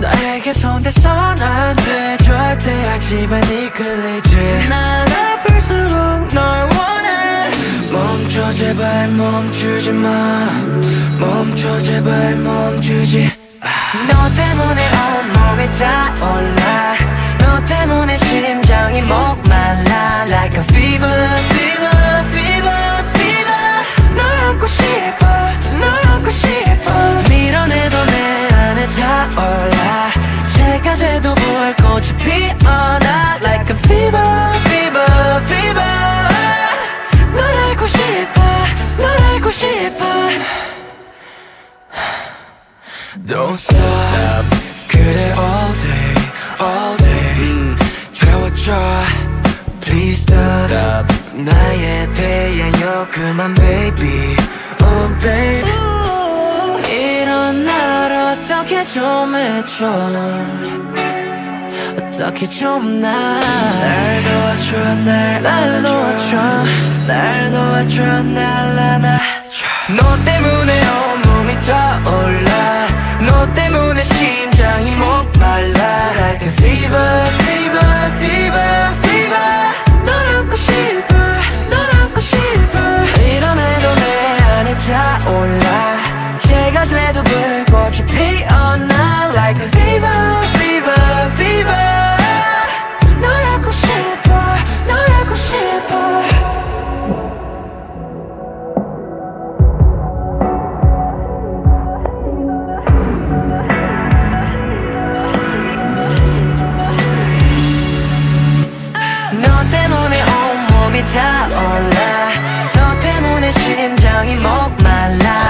너에게 손대선 안돼. 절대 하지만 이끌리지 난 아플수록 널 원해. 멈춰 제발 멈추지 마. 멈춰 제발 멈추지 너 때문에 온몸이 타올라. 너 때문에 심장이 목말라. Like a fever Don't stop. 그래 all day all day. 태워줘. Please stop, 나의 태양여 그만 baby. Oh baby. 이런 날 어떻게 좀 해줘. 어떻게 좀날 놓아줘 날 놓아줘. 날 놓아줘 날 안아줘 타올라. 너 때문에 심장이 목말라.